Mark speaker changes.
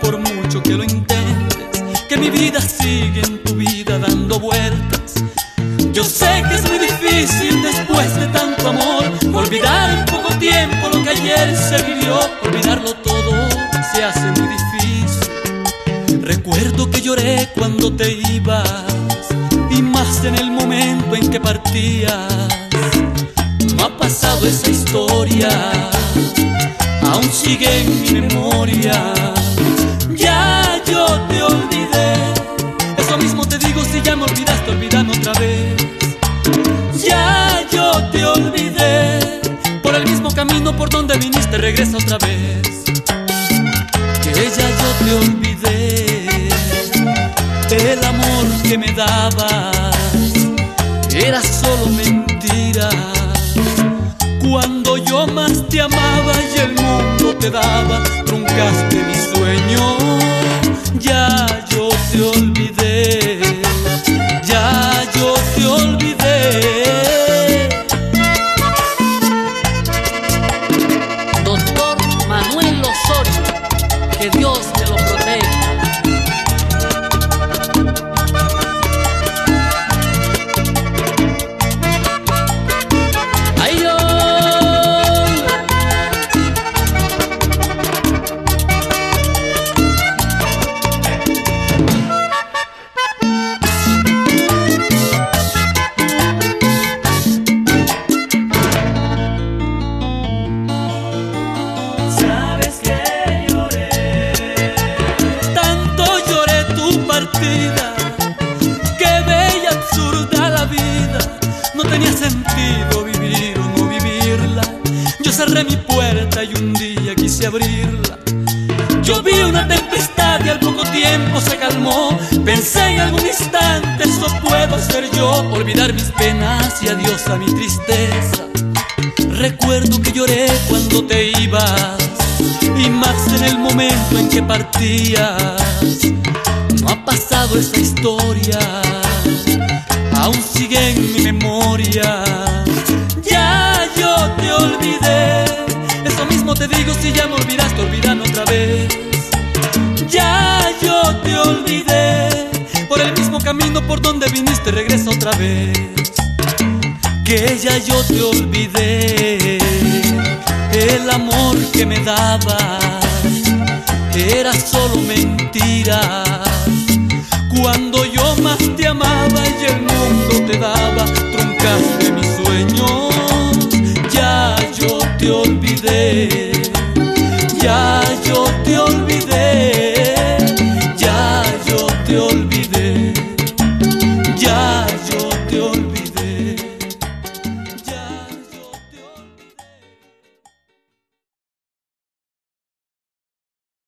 Speaker 1: por mucho que lo intentes, que mi vida sigue en tu vida dando vueltas. Yo sé que es muy difícil después de tanto amor olvidar en poco tiempo lo que ayer se vivió, olvidarlo todo se hace muy difícil. Recuerdo que lloré cuando te ibas y más en el momento en que partías. No ha pasado esa historia aún sigue en mi memoria. Ya yo te olvidé, eso mismo te digo si ya me olvidaste, olvidame otra vez. Ya yo te olvidé, por el mismo camino por donde viniste, regresa otra vez. Que ya yo te olvidé, el amor que me dabas era solo mentira. Cuando yo más te amaba y el mundo te daba, truncaste mi sueño. Ya yo quise abrirla. Yo vi una tempestad y al poco tiempo se calmó. Pensé en algún instante, eso puedo ser yo. Olvidar mis penas y adiós a mi tristeza. Recuerdo que lloré cuando te ibas y más en el momento en que partías. No ha pasado esa historia, aún sigue en mi memoria. Ya yo te olvidé, te digo si ya me olvidaste, olvidando otra vez. Ya yo te olvidé, por el mismo camino por donde viniste, regresa otra vez que ya yo te olvidé. El amor que me dabas era solo mentira. Cuando yo más te amaba y el mundo te daba,